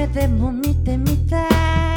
夢でも見てみたい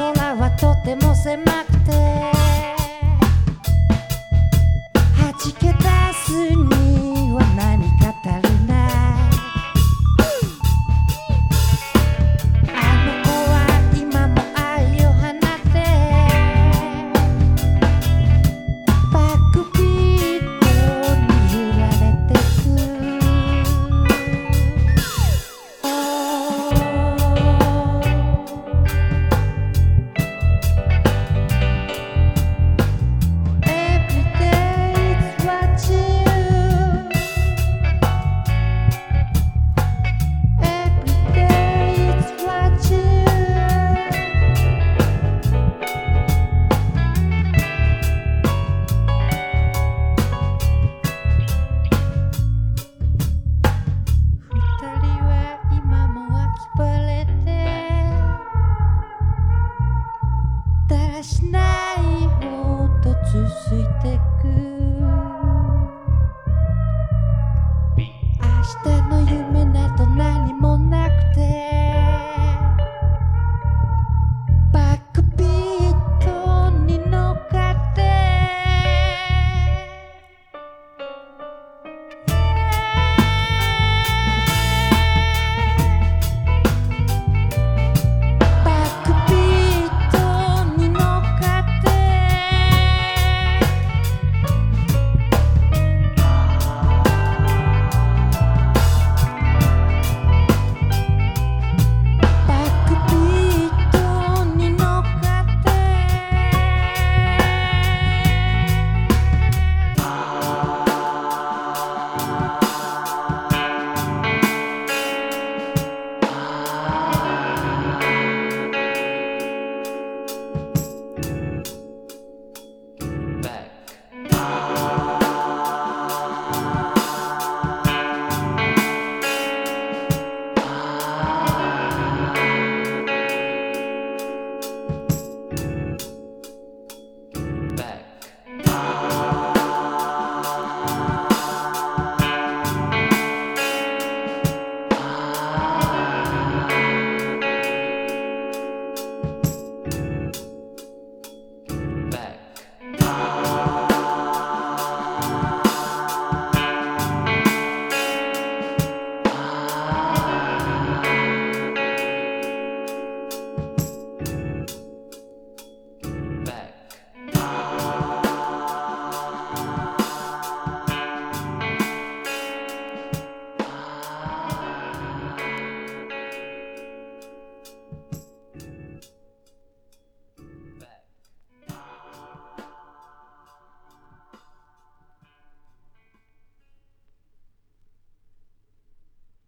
空はとても狭くて